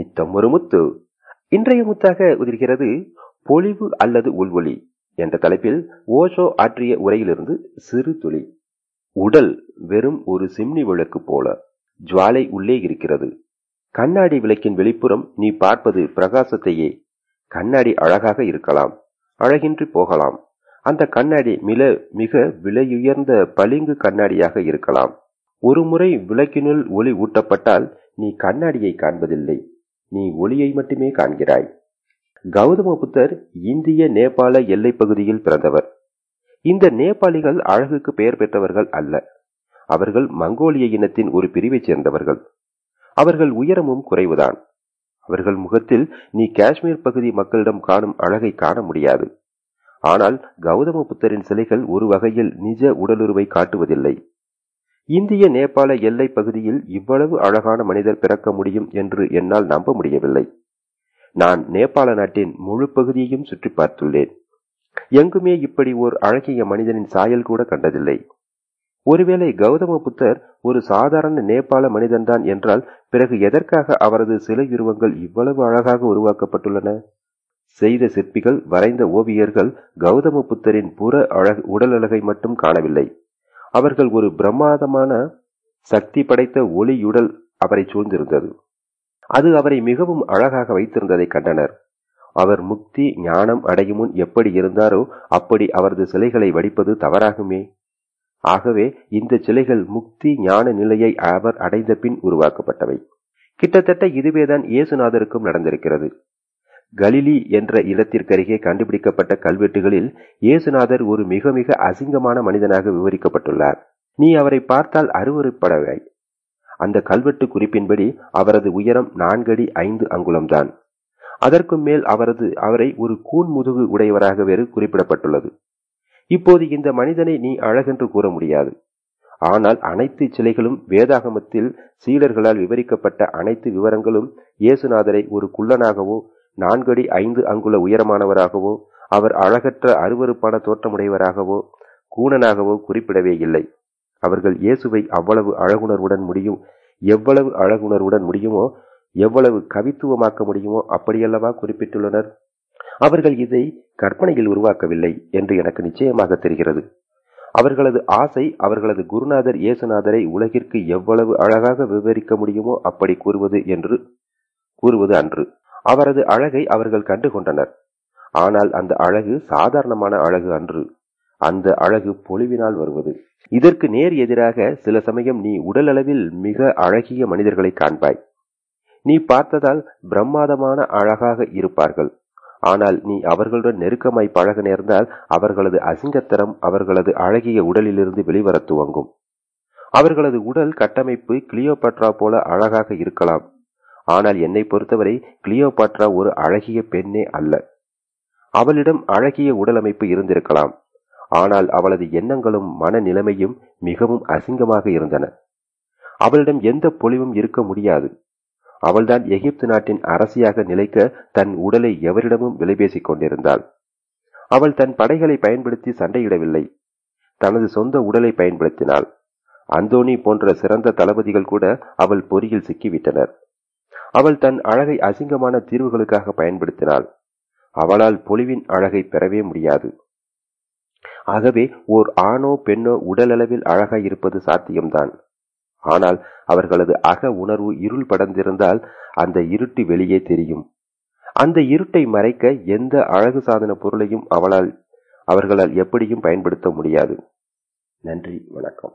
நித்தம் ஒரு முத்து. இன்றைய முத்தாக உதிர்கிறது பொலிவு அல்லது உள்வொளி என்ற தலைப்பில் ஓஷோ ஆற்றிய உரையிலிருந்து சிறு துளி. உடல் வெறும் ஒரு சிம்னி விளக்கு போல ஜுவாலை உள்ளே இருக்கிறது. கண்ணாடி விளக்கின் வெளிப்புறம் நீ பார்ப்பது பிரகாசத்தையே. கண்ணாடி அழகாக இருக்கலாம் அழகின்றி போகலாம். அந்த கண்ணாடி மில மிக விலையுயர்ந்த பளிங்கு கண்ணாடியாக இருக்கலாம். ஒரு முறை விளக்கினுள் ஒளி ஊட்டப்பட்டால் நீ கண்ணாடியை காண்பதில்லை. நீ ஒளியை மட்டுமே காண்கிறாய். கௌதம புத்தர் இந்திய நேபாள எல்லைப் பகுதியில் பிறந்தவர். இந்த நேபாளிகள் அழகுக்கு பெயர் பெற்றவர்கள் அல்ல. அவர்கள் மங்கோலிய இனத்தின் ஒரு பிரிவைச் சேர்ந்தவர்கள். அவர்கள் உயரமும் குறைவுதான். அவர்கள் முகத்தில் நீ காஷ்மீர் பகுதி மக்களிடம் காணும் அழகை காண முடியாது. ஆனால் கௌதம புத்தரின் சிலைகள் ஒரு வகையில் நிஜ உடலுறவை காட்டுவதில்லை. இந்திய நேபாள எல்லை பகுதியில் இவ்வளவு அழகான மனிதர் பிறக்க முடியும் என்று என்னால் நம்ப முடியவில்லை. நான் நேபாள நாட்டின் முழு பகுதியையும் சுற்றி பார்த்துள்ளேன். எங்குமே இப்படி ஓர் அழகிய மனிதனின் சாயல் கூட கண்டதில்லை. ஒருவேளை கௌதம புத்தர் ஒரு சாதாரண நேபாள மனிதன்தான் என்றால் பிறகு எதற்காக அவரது சிலையுருவங்கள் இவ்வளவு அழகாக உருவாக்கப்பட்டுள்ளன? செய்த சிற்பிகள் வரைந்த ஓவியர்கள் கௌதம புத்தரின் புற அழகு உடல் அழகை மட்டும் காணவில்லை. அவர்கள் ஒரு பிரம்மாதமான சக்தி படைத்த ஒளியுடல் அவரை சூழ்ந்திருந்தது. அது அவரை மிகவும் அழகாக வைத்திருந்ததை கண்டனர். அவர் முக்தி ஞானம் அடையும் முன் எப்படி இருந்தாரோ அப்படி அவரது சிலைகளை வடிப்பது தவறாகுமே. ஆகவே இந்த சிலைகள் முக்தி ஞான நிலையை அவர் அடைந்த பின் உருவாக்கப்பட்டவை. கிட்டத்தட்ட இதுவேதான் இயேசுநாதருக்கும் நடந்திருக்கிறது. கலிலி என்ற இடத்திற்கருகே கண்டுபிடிக்கப்பட்ட கல்வெட்டுகளில் இயேசுநாதர் ஒரு மிக மிக அசிங்கமான மனிதனாக விவரிக்கப்பட்டுள்ளார். நீ அவரை பார்த்தால் அருவறுப்படவை அந்த கல்வெட்டு குறிப்பின்படி அவரது உயரம் நான்கடி ஐந்து அங்குலம்தான். அதற்கும் மேல் அவரது அவரை ஒரு கூன் முதுகு உடையவராக வேறு குறிப்பிடப்பட்டுள்ளது. இப்போது இந்த மனிதனை நீ அழகென்று கூற முடியாது. ஆனால் அனைத்து சிலைகளும் வேதாகமத்தில் சீடர்களால் விவரிக்கப்பட்ட அனைத்து விவரங்களும் இயேசுநாதரை ஒரு குள்ளனாகவோ நான்கடி ஐந்து அங்குல உயரமானவராகவோ அவர் அழகற்ற அருவறுப்பான தோற்றமுடையவராகவோ கூணனாகவோ குறிப்பிடவே இல்லை. அவர்கள் இயேசுவை அவ்வளவு அழகுணர்வுடன் முடியும் எவ்வளவு அழகுணர்வுடன் முடியுமோ எவ்வளவு கவித்துவமாக்க முடியுமோ அப்படியல்லவா குறிப்பிட்டுள்ளனர். அவர்கள் இதை கற்பனையில் உருவாக்கவில்லை என்று எனக்கு நிச்சயமாக தெரிகிறது. அவர்களது ஆசை அவர்களது குருநாதர் இயேசுநாதரை உலகிற்கு எவ்வளவு அழகாக விவரிக்க முடியுமோ அப்படி கூறுவது என்று கூறுவது அன்று. அவரது அழகை அவர்கள் கண்டு கொண்டனர் ஆனால் அந்த அழகு சாதாரணமான அழகு அன்று. அந்த அழகு பொலிவினால் வருவது. இதற்கு நேர் எதிராக சில சமயம் நீ உடலளவில் மிக அழகிய மனிதர்களை காண்பாய். நீ பார்த்ததால் பிரம்மாதமான அழகாக இருப்பார்கள். ஆனால் நீ அவர்களுடன் நெருக்கமாய் பழக நேர்ந்தால் அவர்களது அசிங்கத்தரம் அவர்களது அழகிய உடலிலிருந்து வெளிவர துவங்கும். அவர்களது உடல் கட்டமைப்பு கிளியோபட்ரா போல அழகாக இருக்கலாம். ஆனால் என்னை பொறுத்தவரை கிளியோபாட்ரா ஒரு அழகிய பெண்ணே அல்ல. அவளிடம் அழகிய உடலமைப்பு இருந்திருக்கலாம். ஆனால் அவளது எண்ணங்களும் மனநிலைமையும் மிகவும் அசிங்கமாக இருந்தன. அவளிடம் எந்த பொலிவும் இருக்க முடியாது. அவள்தான் எகிப்து நாட்டின் அரசியாக நிலைக்க தன் உடலை எவரிடமும் விலைபேசிக் கொண்டிருந்தாள். அவள் தன் படைகளை பயன்படுத்தி சண்டையிடவில்லை. தனது சொந்த உடலை பயன்படுத்தினாள். அந்தோனி போன்ற சிறந்த தளபதிகள் கூட அவள் பொறியில் சிக்கிவிட்டனர். அவள் தன் அழகை அசிங்கமான தீர்வுகளுக்காக பயன்படுத்தினாள். அவளால் பொலிவின் அழகை பெறவே முடியாது. ஆகவே ஓர் ஆணோ பெண்ணோ உடலளவில் அழகாய் இருப்பது சாத்தியம்தான். ஆனால் அவர்களது அக உணர்வு இருள் படர்ந்திருந்தால் அந்த இருட்டு வெளியே தெரியும். அந்த இருட்டை மறைக்க எந்த அழகு சாதன பொருளையும் அவளால் அவர்களால் எப்படியும் பயன்படுத்த முடியாது. நன்றி வணக்கம்.